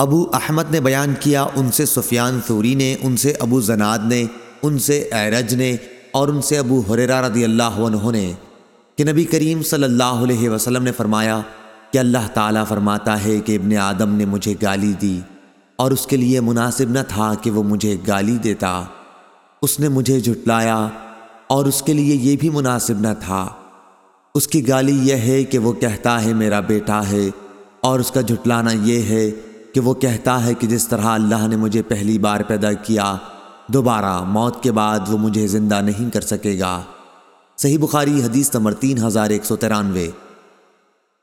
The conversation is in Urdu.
ابو احمد نے بیان کیا، ان سے سفیان ثوری نے، ان سے ابو زناد نے، ان سے اعرج نے اور ان سے ابو حریرہ رضی اللہ عنہ نے کہ نبی کریم صلی اللہ علیہ وسلم نے فرمایا کہ اللہ تعالیٰ فرماتا ہے کہ ابن آدم نے مجھے گالی دی اور اس کے لیے مناسب نہ تھا کہ وہ مجھے گالی دیتا۔ اس نے مجھے جھٹلایا اور اس کے لیے یہ بھی مناسب نہ تھا۔ اس کی گالی یہ ہے کہ وہ کہتا ہے میرا بیٹا ہے اور اس کا جھٹلانا یہ ہے کہ وہ کہتا ہے کہ جس طرح اللہ نے مجھے پہلی بار پیدا کیا، دوبارہ موت کے بعد وہ مجھے زندہ نہیں کر سکے گا۔ صحیح بخاری حدیث نمبر تین ہزار ایک سو ترانوے۔